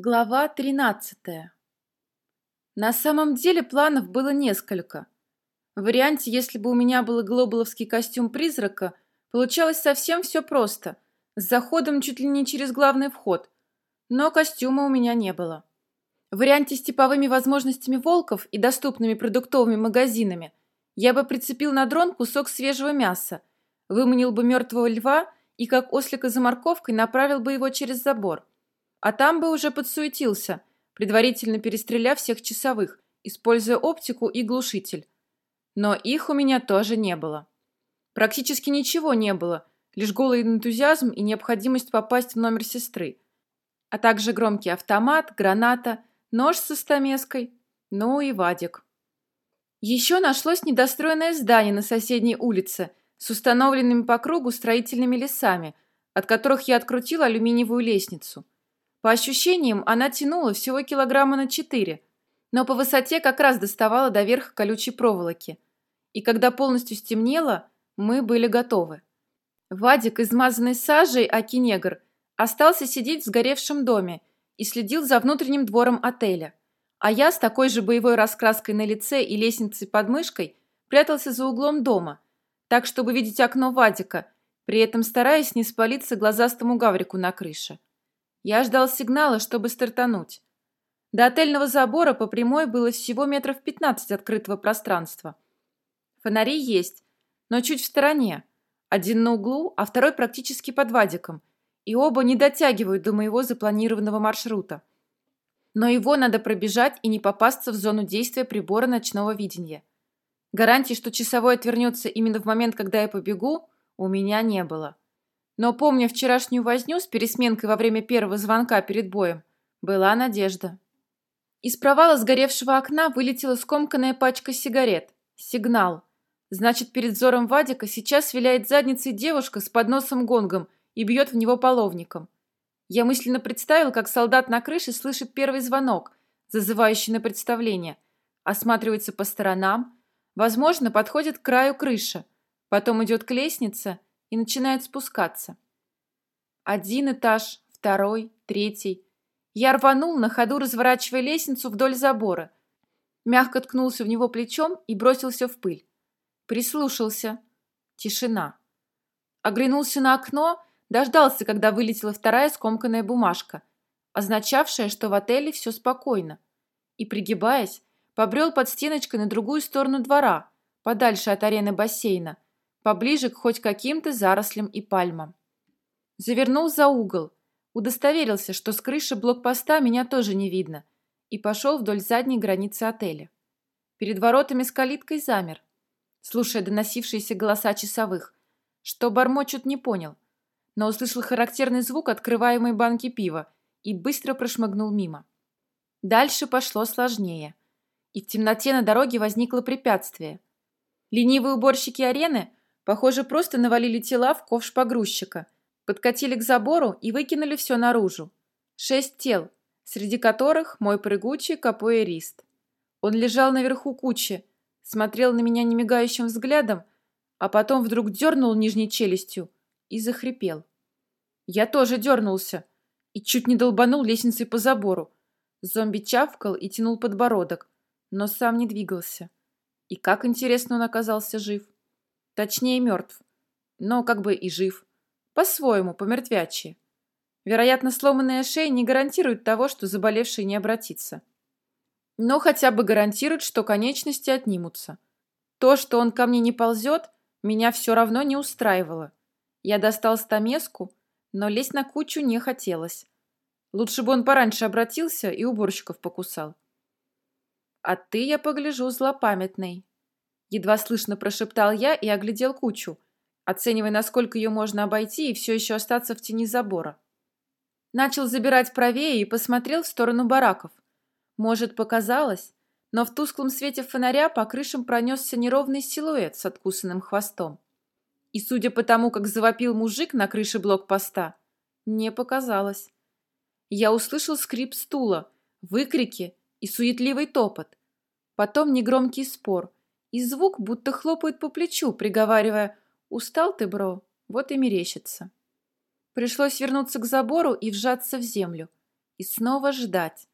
Глава 13. На самом деле планов было несколько. В варианте, если бы у меня был глобаловский костюм призрака, получалось совсем все просто, с заходом чуть ли не через главный вход. Но костюма у меня не было. В варианте с типовыми возможностями волков и доступными продуктовыми магазинами я бы прицепил на дрон кусок свежего мяса, выманил бы мертвого льва и, как ослика за морковкой, направил бы его через забор. А там бы уже подсуетился, предварительно перестреляв всех часовых, используя оптику и глушитель. Но их у меня тоже не было. Практически ничего не было, лишь голый энтузиазм и необходимость попасть в номер сестры. А также громкий автомат, граната, нож со стамеской, ну и Вадик. Еще нашлось недостроенное здание на соседней улице с установленными по кругу строительными лесами, от которых я открутила алюминиевую лестницу – по ощущениям, она тянула всего килограмма на четыре, но по высоте как раз доставала до верха колючей проволоки. И когда полностью стемнело, мы были готовы. Вадик, измазанный сажей, аки остался сидеть в сгоревшем доме и следил за внутренним двором отеля. А я с такой же боевой раскраской на лице и лестницей под мышкой прятался за углом дома, так, чтобы видеть окно Вадика, при этом стараясь не спалиться глазастому гаврику на крыше. Я ждал сигнала, чтобы стартануть. До отельного забора по прямой было всего метров пятнадцать открытого пространства. Фонари есть, но чуть в стороне. Один на углу, а второй практически под Вадиком. И оба не дотягивают до моего запланированного маршрута. Но его надо пробежать и не попасться в зону действия прибора ночного видения. Гарантии, что часовой отвернется именно в момент, когда я побегу, у меня не было. Но, помня вчерашнюю возню с пересменкой во время первого звонка перед боем, была надежда. Из провала сгоревшего окна вылетела скомканная пачка сигарет. Сигнал. Значит, перед взором Вадика сейчас виляет задницей девушка с подносом-гонгом и бьет в него половником. Я мысленно представил, как солдат на крыше слышит первый звонок, зазывающий на представление, осматривается по сторонам, возможно, подходит к краю крыши, потом идет к лестнице – и начинает спускаться. Один этаж, второй, третий. Я рванул на ходу, разворачивая лестницу вдоль забора. Мягко ткнулся в него плечом и бросился в пыль. Прислушался. Тишина. Оглянулся на окно, дождался, когда вылетела вторая скомканная бумажка, означавшая, что в отеле все спокойно. И, пригибаясь, побрел под стеночкой на другую сторону двора, подальше от арены бассейна, поближе к хоть каким-то зарослям и пальмам. Завернул за угол, удостоверился, что с крыши блокпоста меня тоже не видно, и пошел вдоль задней границы отеля. Перед воротами с калиткой замер, слушая доносившиеся голоса часовых, что бормочут не понял, но услышал характерный звук открываемой банки пива и быстро прошмыгнул мимо. Дальше пошло сложнее, и в темноте на дороге возникло препятствие. Ленивые уборщики арены Похоже, просто навалили тела в ковш погрузчика, подкатили к забору и выкинули все наружу. Шесть тел, среди которых мой прыгучий капоэрист. Он лежал наверху кучи, смотрел на меня немигающим взглядом, а потом вдруг дернул нижней челюстью и захрипел. Я тоже дернулся и чуть не долбанул лестницей по забору. Зомби чавкал и тянул подбородок, но сам не двигался. И как интересно он оказался жив. Точнее, мертв. Но как бы и жив. По-своему, помертвячье. Вероятно, сломанная шея не гарантирует того, что заболевший не обратится. Но хотя бы гарантирует, что конечности отнимутся. То, что он ко мне не ползет, меня все равно не устраивало. Я достал стамеску, но лезть на кучу не хотелось. Лучше бы он пораньше обратился и уборщиков покусал. А ты, я погляжу, злопамятный. Едва слышно прошептал я и оглядел кучу, оценивая, насколько ее можно обойти и все еще остаться в тени забора. Начал забирать правее и посмотрел в сторону бараков. Может, показалось, но в тусклом свете фонаря по крышам пронесся неровный силуэт с откусанным хвостом. И, судя по тому, как завопил мужик на крыше блокпоста, не показалось. Я услышал скрип стула, выкрики и суетливый топот. Потом негромкий спор – и звук будто хлопает по плечу, приговаривая «Устал ты, бро? Вот и мерещится». Пришлось вернуться к забору и вжаться в землю. И снова ждать,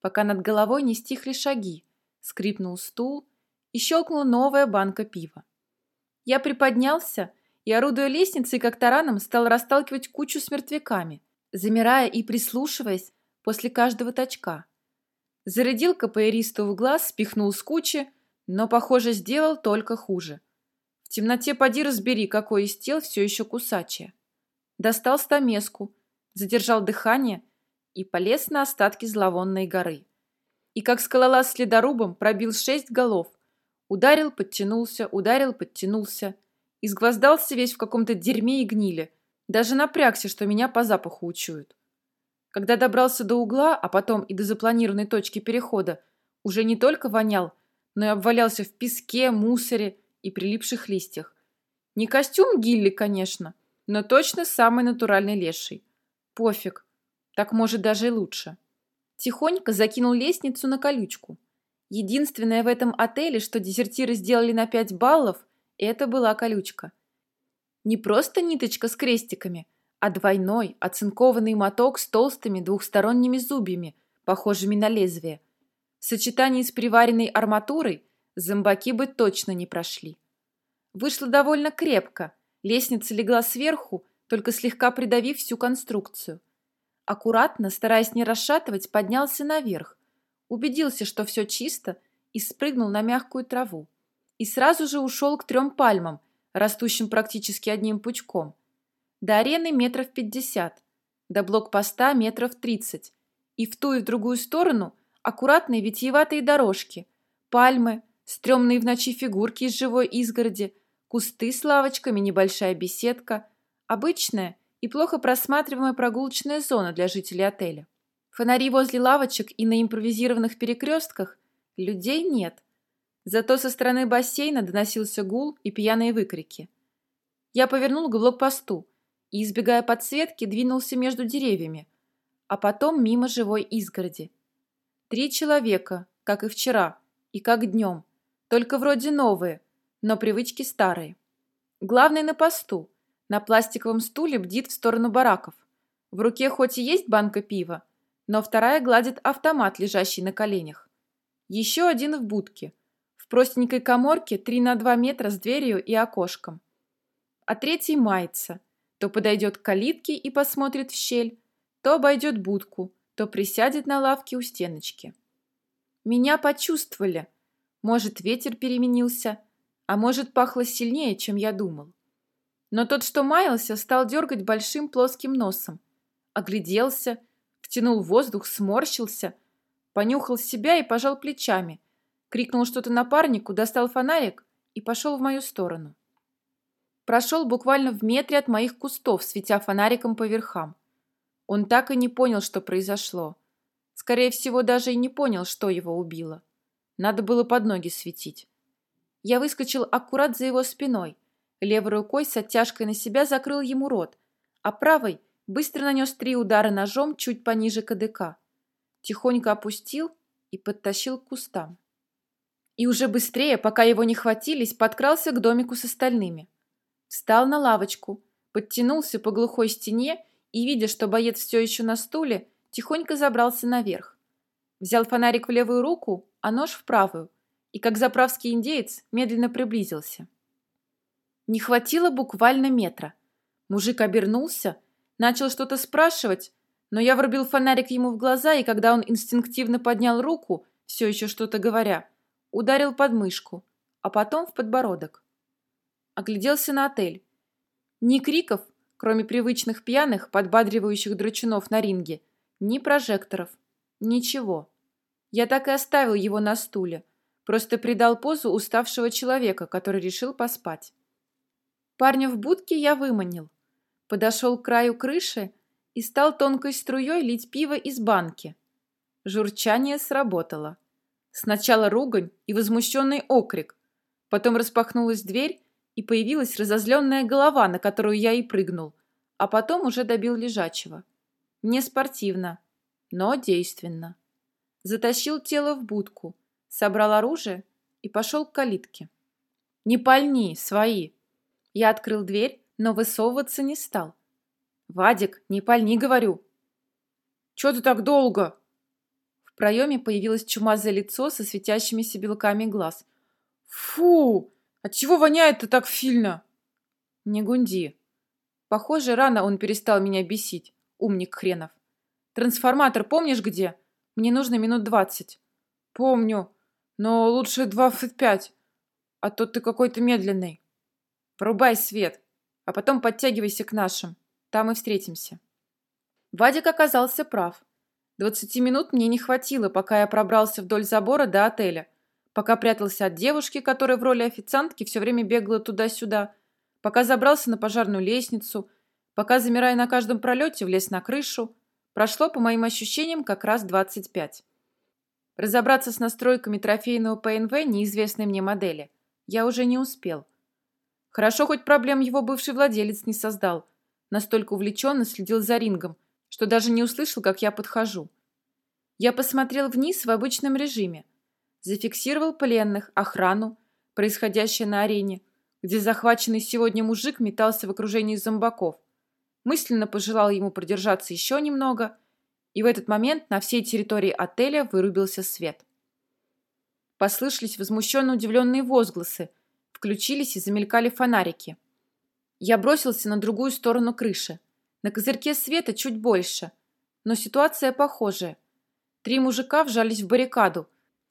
пока над головой не стихли шаги, скрипнул стул и щелкнула новая банка пива. Я приподнялся и, орудуя лестницей, как тараном, стал расталкивать кучу с мертвяками, замирая и прислушиваясь после каждого точка. Зарядил капоэристу в глаз, спихнул с кучи, но, похоже, сделал только хуже. В темноте поди разбери, какой из тел все еще кусачее. Достал стамеску, задержал дыхание и полез на остатки зловонной горы. И как скалолаз с ледорубом пробил шесть голов, ударил, подтянулся, ударил, подтянулся, изгвоздался весь в каком-то дерьме и гниле, даже напрягся, что меня по запаху учуют. Когда добрался до угла, а потом и до запланированной точки перехода, уже не только вонял, но и обвалялся в песке, мусоре и прилипших листьях. Не костюм Гилли, конечно, но точно самый натуральный леший. Пофиг, так может даже и лучше. Тихонько закинул лестницу на колючку. Единственное в этом отеле, что дезертиры сделали на 5 баллов, это была колючка. Не просто ниточка с крестиками, а двойной, оцинкованный моток с толстыми двухсторонними зубьями, похожими на лезвие. В сочетании с приваренной арматурой зомбаки бы точно не прошли. Вышло довольно крепко. Лестница легла сверху, только слегка придавив всю конструкцию. Аккуратно, стараясь не расшатывать, поднялся наверх, убедился, что все чисто, и спрыгнул на мягкую траву. И сразу же ушел к трем пальмам, растущим практически одним пучком. До арены метров пятьдесят, до блокпоста метров тридцать. И в ту и в другую сторону аккуратные витиеватые дорожки, пальмы, стрёмные в ночи фигурки из живой изгороди, кусты с лавочками, небольшая беседка, обычная и плохо просматриваемая прогулочная зона для жителей отеля. Фонари возле лавочек и на импровизированных перекрестках людей нет. Зато со стороны бассейна доносился гул и пьяные выкрики. Я повернул к блокпосту и, избегая подсветки, двинулся между деревьями, а потом мимо живой изгороди. Три человека, как и вчера, и как днем, только вроде новые, но привычки старые. Главный на посту, на пластиковом стуле бдит в сторону бараков. В руке хоть и есть банка пива, но вторая гладит автомат, лежащий на коленях. Еще один в будке. В простенькой коморке 3 на 2 метра с дверью и окошком. А третий мается. То подойдет к калитке и посмотрит в щель, то обойдет будку, то присядет на лавке у стеночки. Меня почувствовали. Может, ветер переменился, а может, пахло сильнее, чем я думал. Но тот, что маялся, стал дергать большим плоским носом. Огляделся, втянул воздух, сморщился, понюхал себя и пожал плечами, крикнул что-то напарнику, достал фонарик и пошел в мою сторону. Прошел буквально в метре от моих кустов, светя фонариком по верхам. Он так и не понял, что произошло. Скорее всего, даже и не понял, что его убило. Надо было под ноги светить. Я выскочил аккурат за его спиной. Левой рукой с оттяжкой на себя закрыл ему рот, а правой быстро нанес три удара ножом чуть пониже КДК. Тихонько опустил и подтащил к кустам. И уже быстрее, пока его не хватились, подкрался к домику с остальными. Встал на лавочку, подтянулся по глухой стене и, видя, что боец все еще на стуле, тихонько забрался наверх. Взял фонарик в левую руку, а нож в правую, и, как заправский индеец, медленно приблизился. Не хватило буквально метра. Мужик обернулся, Начал что-то спрашивать, но я врубил фонарик ему в глаза, и когда он инстинктивно поднял руку, все еще что-то говоря, ударил под мышку, а потом в подбородок. Огляделся на отель. Ни криков, кроме привычных пьяных, подбадривающих драчунов на ринге, ни прожекторов, ничего. Я так и оставил его на стуле, просто придал позу уставшего человека, который решил поспать. Парня в будке я выманил подошел к краю крыши и стал тонкой струей лить пиво из банки. Журчание сработало. Сначала ругань и возмущенный окрик. Потом распахнулась дверь, и появилась разозленная голова, на которую я и прыгнул, а потом уже добил лежачего. Не спортивно, но действенно. Затащил тело в будку, собрал оружие и пошел к калитке. «Не пальни, свои!» Я открыл дверь, но высовываться не стал. «Вадик, не пальни, говорю!» Чего ты так долго?» В проеме появилось чумазое лицо со светящимися белками глаз. «Фу! Отчего воняет-то так сильно?» «Не гунди. Похоже, рано он перестал меня бесить, умник хренов. Трансформатор помнишь где? Мне нужно минут двадцать». «Помню, но лучше двадцать пять, а то ты какой-то медленный. Врубай свет, а потом подтягивайся к нашим, там и встретимся». Вадик оказался прав. Двадцати минут мне не хватило, пока я пробрался вдоль забора до отеля, пока прятался от девушки, которая в роли официантки все время бегала туда-сюда, пока забрался на пожарную лестницу, пока, замирая на каждом пролете, влез на крышу. Прошло, по моим ощущениям, как раз двадцать пять. Разобраться с настройками трофейного ПНВ неизвестной мне модели я уже не успел. Хорошо, хоть проблем его бывший владелец не создал. Настолько увлеченно следил за рингом – что даже не услышал, как я подхожу. Я посмотрел вниз в обычном режиме, зафиксировал пленных, охрану, происходящее на арене, где захваченный сегодня мужик метался в окружении зомбаков. Мысленно пожелал ему продержаться еще немного, и в этот момент на всей территории отеля вырубился свет. Послышались возмущенно удивленные возгласы, включились и замелькали фонарики. Я бросился на другую сторону крыши. На козырьке света чуть больше, но ситуация похожая. Три мужика вжались в баррикаду,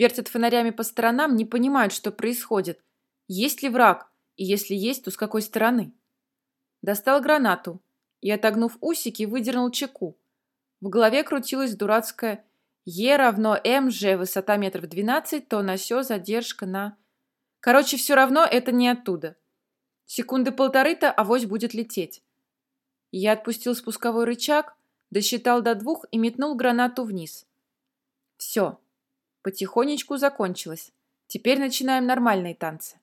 вертят фонарями по сторонам, не понимают, что происходит. Есть ли враг, и если есть, то с какой стороны? Достал гранату и, отогнув усики, выдернул чеку. В голове крутилась дурацкая Е равно МЖ, высота метров 12, то на сё задержка на... Короче, все равно это не оттуда. Секунды полторы-то авось будет лететь. Я отпустил спусковой рычаг, досчитал до двух и метнул гранату вниз. Все. Потихонечку закончилось. Теперь начинаем нормальные танцы.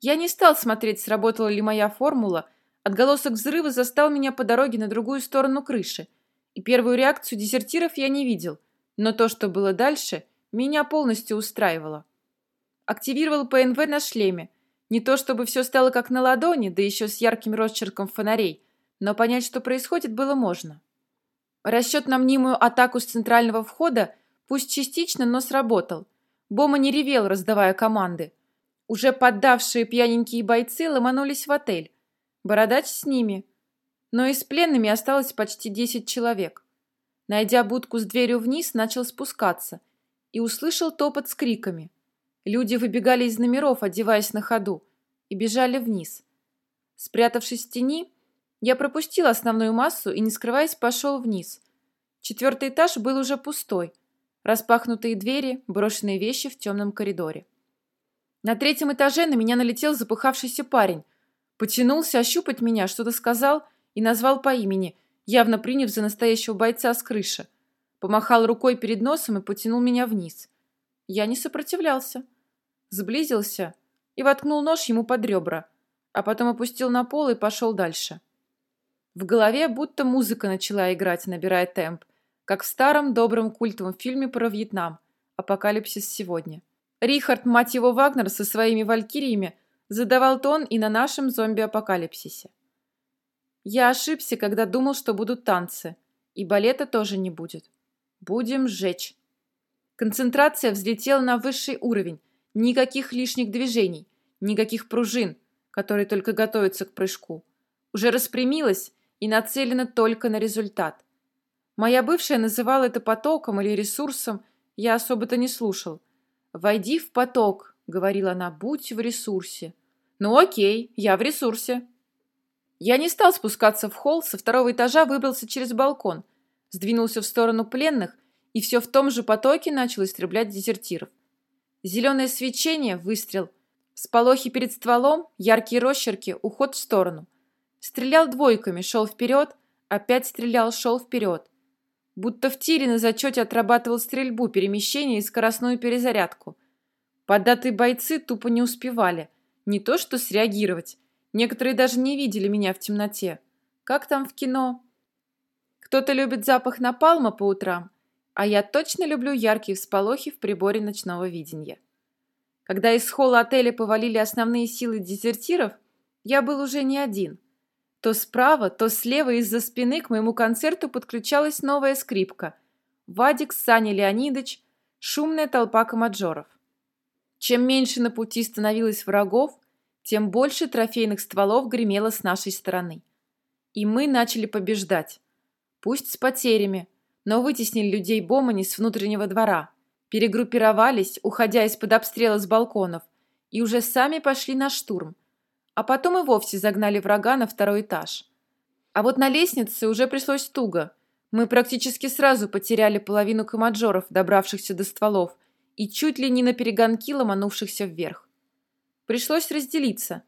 Я не стал смотреть, сработала ли моя формула. Отголосок взрыва застал меня по дороге на другую сторону крыши. И первую реакцию дезертиров я не видел. Но то, что было дальше, меня полностью устраивало. Активировал ПНВ на шлеме. Не то чтобы все стало как на ладони, да еще с ярким росчерком фонарей – но понять, что происходит, было можно. Расчет на мнимую атаку с центрального входа пусть частично, но сработал. Бома не ревел, раздавая команды. Уже поддавшие пьяненькие бойцы ломанулись в отель. Бородач с ними. Но и с пленными осталось почти десять человек. Найдя будку с дверью вниз, начал спускаться и услышал топот с криками. Люди выбегали из номеров, одеваясь на ходу, и бежали вниз. Спрятавшись в тени, я пропустил основную массу и, не скрываясь, пошел вниз. Четвертый этаж был уже пустой. Распахнутые двери, брошенные вещи в темном коридоре. На третьем этаже на меня налетел запыхавшийся парень. Потянулся ощупать меня, что-то сказал и назвал по имени, явно приняв за настоящего бойца с крыши. Помахал рукой перед носом и потянул меня вниз. Я не сопротивлялся. Сблизился и воткнул нож ему под ребра, а потом опустил на пол и пошел дальше. В голове будто музыка начала играть, набирая темп, как в старом добром культовом фильме про Вьетнам «Апокалипсис сегодня». Рихард, мать его Вагнер, со своими валькириями задавал тон и на нашем зомби-апокалипсисе. Я ошибся, когда думал, что будут танцы, и балета тоже не будет. Будем сжечь. Концентрация взлетела на высший уровень. Никаких лишних движений, никаких пружин, которые только готовятся к прыжку. Уже распрямилась и нацелена только на результат. Моя бывшая называла это потоком или ресурсом, я особо-то не слушал. «Войди в поток», — говорила она, — «будь в ресурсе». «Ну окей, я в ресурсе». Я не стал спускаться в холл, со второго этажа выбрался через балкон, сдвинулся в сторону пленных и все в том же потоке начал истреблять дезертиров. Зеленое свечение, выстрел, сполохи перед стволом, яркие росчерки, уход в сторону — Стрелял двойками, шел вперед, опять стрелял, шел вперед. Будто в тире на зачете отрабатывал стрельбу, перемещение и скоростную перезарядку. Поддатые бойцы тупо не успевали. Не то что среагировать. Некоторые даже не видели меня в темноте. Как там в кино? Кто-то любит запах напалма по утрам, а я точно люблю яркие всполохи в приборе ночного видения. Когда из холла отеля повалили основные силы дезертиров, я был уже не один – то справа, то слева из-за спины к моему концерту подключалась новая скрипка. Вадик, Саня Леонидович, шумная толпа комаджоров. Чем меньше на пути становилось врагов, тем больше трофейных стволов гремело с нашей стороны. И мы начали побеждать. Пусть с потерями, но вытеснили людей Бомани с внутреннего двора, перегруппировались, уходя из-под обстрела с балконов, и уже сами пошли на штурм, а потом и вовсе загнали врага на второй этаж. А вот на лестнице уже пришлось туго. Мы практически сразу потеряли половину комаджоров, добравшихся до стволов, и чуть ли не на перегонки ломанувшихся вверх. Пришлось разделиться.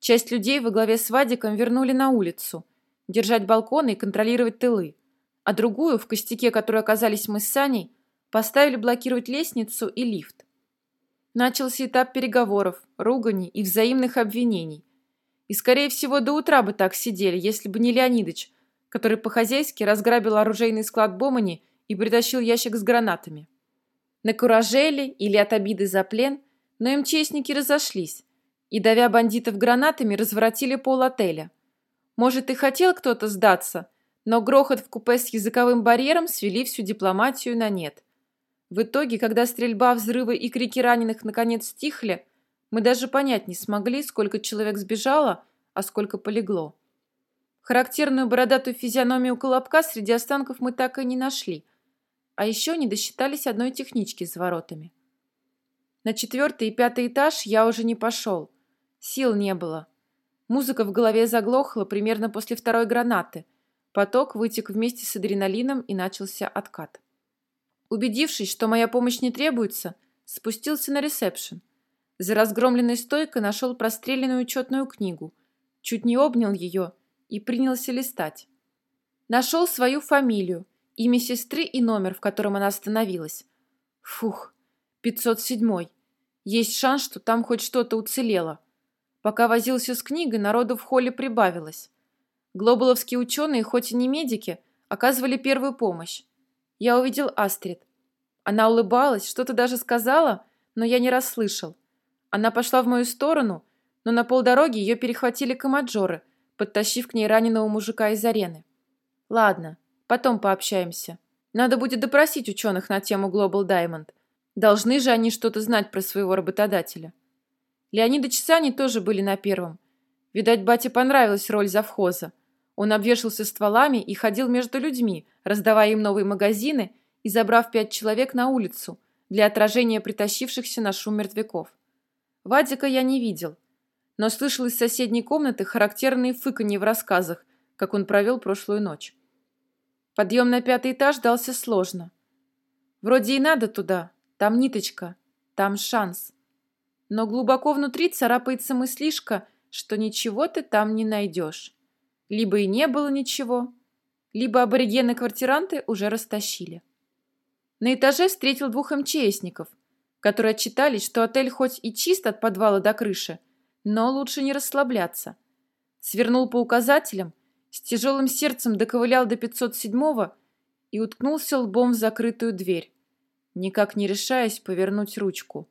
Часть людей во главе с Вадиком вернули на улицу, держать балконы и контролировать тылы, а другую, в костяке которой оказались мы с Саней, поставили блокировать лестницу и лифт. Начался этап переговоров, руганий и взаимных обвинений. И, скорее всего, до утра бы так сидели, если бы не Леонидыч, который по-хозяйски разграбил оружейный склад Бомани и притащил ящик с гранатами. Накуражели или от обиды за плен, но МЧСники разошлись и, давя бандитов гранатами, разворотили пол отеля. Может, и хотел кто-то сдаться, но грохот в купе с языковым барьером свели всю дипломатию на нет. В итоге, когда стрельба, взрывы и крики раненых наконец стихли, мы даже понять не смогли, сколько человек сбежало, а сколько полегло. Характерную бородатую физиономию Колобка среди останков мы так и не нашли, а еще не досчитались одной технички с воротами. На четвертый и пятый этаж я уже не пошел. Сил не было. Музыка в голове заглохла примерно после второй гранаты. Поток вытек вместе с адреналином и начался откат. Убедившись, что моя помощь не требуется, спустился на ресепшн. За разгромленной стойкой нашел простреленную учетную книгу, чуть не обнял ее и принялся листать. Нашел свою фамилию, имя сестры и номер, в котором она остановилась. Фух, 507. Есть шанс, что там хоть что-то уцелело. Пока возился с книгой, народу в холле прибавилось. Глобаловские ученые, хоть и не медики, оказывали первую помощь я увидел Астрид. Она улыбалась, что-то даже сказала, но я не расслышал. Она пошла в мою сторону, но на полдороги ее перехватили комаджоры, подтащив к ней раненого мужика из арены. Ладно, потом пообщаемся. Надо будет допросить ученых на тему Global Diamond. Должны же они что-то знать про своего работодателя. Леонидыч с Аней тоже были на первом. Видать, бате понравилась роль завхоза. Он обвешался стволами и ходил между людьми, раздавая им новые магазины и забрав пять человек на улицу для отражения притащившихся на шум мертвяков. Вадика я не видел, но слышал из соседней комнаты характерные фыканье в рассказах, как он провел прошлую ночь. Подъем на пятый этаж дался сложно. Вроде и надо туда, там ниточка, там шанс. Но глубоко внутри царапается мыслишка, что ничего ты там не найдешь. Либо и не было ничего, либо аборигены-квартиранты уже растащили. На этаже встретил двух МЧСников, которые отчитались, что отель хоть и чист от подвала до крыши, но лучше не расслабляться. Свернул по указателям, с тяжелым сердцем доковылял до 507-го и уткнулся лбом в закрытую дверь, никак не решаясь повернуть ручку.